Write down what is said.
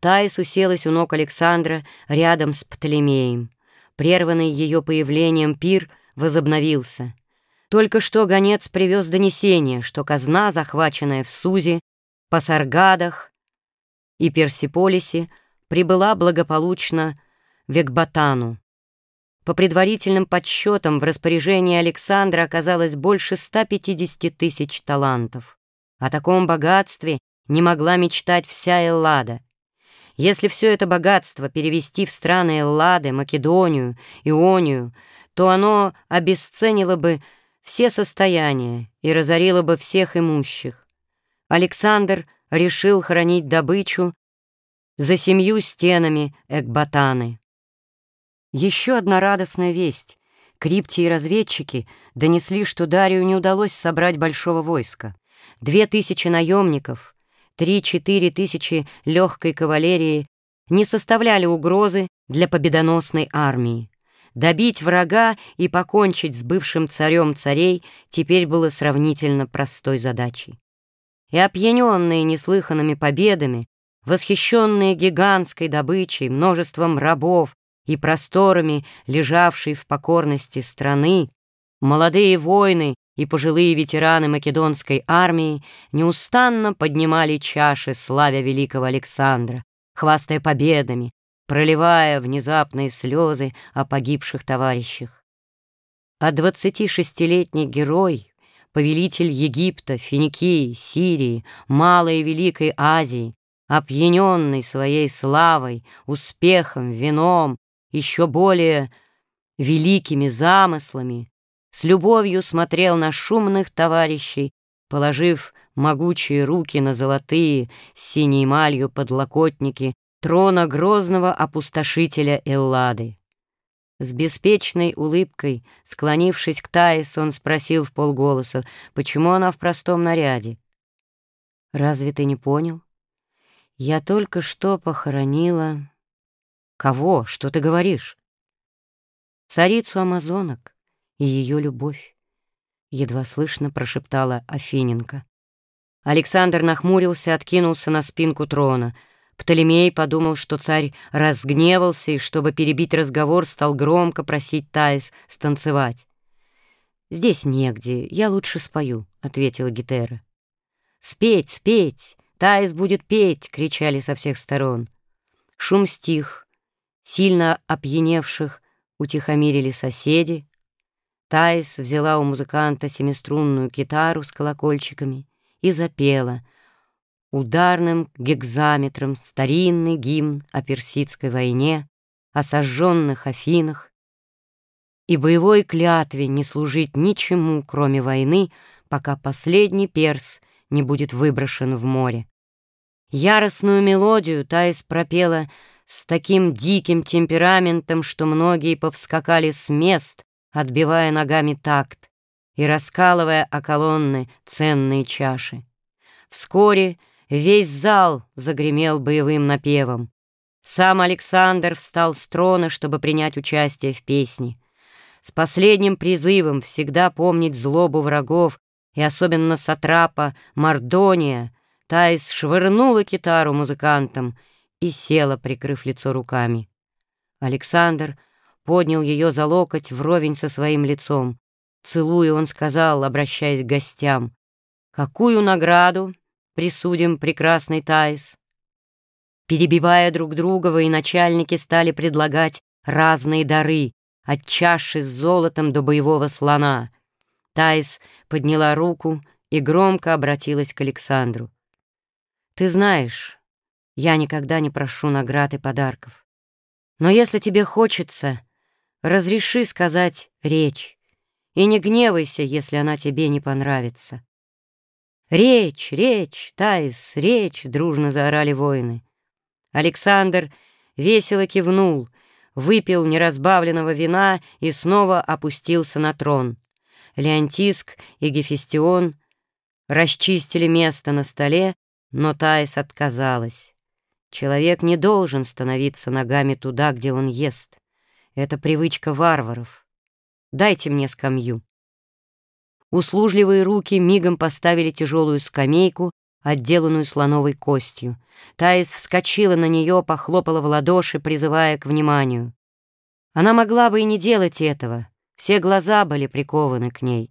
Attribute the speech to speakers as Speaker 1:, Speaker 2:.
Speaker 1: Таис уселась у ног Александра рядом с Птолемеем. Прерванный ее появлением пир возобновился. Только что гонец привез донесение, что казна, захваченная в Сузе, Пасаргадах и Персиполисе, прибыла благополучно в Экбатану. По предварительным подсчетам в распоряжении Александра оказалось больше 150 тысяч талантов. О таком богатстве не могла мечтать вся Эллада — если все это богатство перевести в страны Эллады, Македонию, Ионию, то оно обесценило бы все состояния и разорило бы всех имущих. Александр решил хранить добычу за семью стенами Экбатаны. Еще одна радостная весть. Крипти и разведчики донесли, что Дарию не удалось собрать большого войска. Две тысячи наемников — Три-четыре тысячи легкой кавалерии не составляли угрозы для победоносной армии. Добить врага и покончить с бывшим царем царей теперь было сравнительно простой задачей. И опьяненные неслыханными победами, восхищенные гигантской добычей, множеством рабов и просторами, лежавшей в покорности страны, молодые воины и пожилые ветераны македонской армии неустанно поднимали чаши, славя великого Александра, хвастая победами, проливая внезапные слезы о погибших товарищах. А 26-летний герой, повелитель Египта, Финикии, Сирии, Малой и Великой Азии, опьяненный своей славой, успехом, вином, еще более великими замыслами, с любовью смотрел на шумных товарищей, положив могучие руки на золотые с синей эмалью подлокотники трона грозного опустошителя Эллады. С беспечной улыбкой, склонившись к Таис, он спросил в полголоса, почему она в простом наряде. «Разве ты не понял? Я только что похоронила...» «Кого? Что ты говоришь?» «Царицу амазонок и ее любовь», — едва слышно прошептала Афиненко. Александр нахмурился, откинулся на спинку трона. Птолемей подумал, что царь разгневался и, чтобы перебить разговор, стал громко просить Таис станцевать. «Здесь негде, я лучше спою», — ответила Гетера. «Спеть, спеть! Таис будет петь!» — кричали со всех сторон. Шум стих. Сильно опьяневших утихомирили соседи, Таис взяла у музыканта семиструнную гитару с колокольчиками и запела ударным гекзаметром старинный гимн о персидской войне, о сожженных Афинах и боевой клятве не служить ничему, кроме войны, пока последний перс не будет выброшен в море. Яростную мелодию Таис пропела с таким диким темпераментом, что многие повскакали с мест, отбивая ногами такт и раскалывая о колонны ценные чаши. Вскоре весь зал загремел боевым напевом. Сам Александр встал с трона, чтобы принять участие в песне. С последним призывом всегда помнить злобу врагов и особенно сатрапа Мардония, Таис швырнула китару музыкантам и села, прикрыв лицо руками. Александр — поднял ее за локоть вровень со своим лицом. Целуя, он сказал, обращаясь к гостям, «Какую награду присудим прекрасный Таис?» Перебивая друг друга, военачальники стали предлагать разные дары, от чаши с золотом до боевого слона. Таис подняла руку и громко обратилась к Александру. «Ты знаешь, я никогда не прошу наград и подарков. Но если тебе хочется, разреши сказать речь, и не гневайся, если она тебе не понравится. «Речь, речь, Таис, речь!» — дружно заорали воины. Александр весело кивнул, выпил неразбавленного вина и снова опустился на трон. Леонтиск и Гефестион расчистили место на столе, но Таис отказалась. Человек не должен становиться ногами туда, где он ест. Это привычка варваров. Дайте мне скамью. Услужливые руки мигом поставили тяжелую скамейку отделанную слоновой костью. Таис вскочила на нее, похлопала в ладоши, призывая к вниманию. Она могла бы и не делать этого, все глаза были прикованы к ней.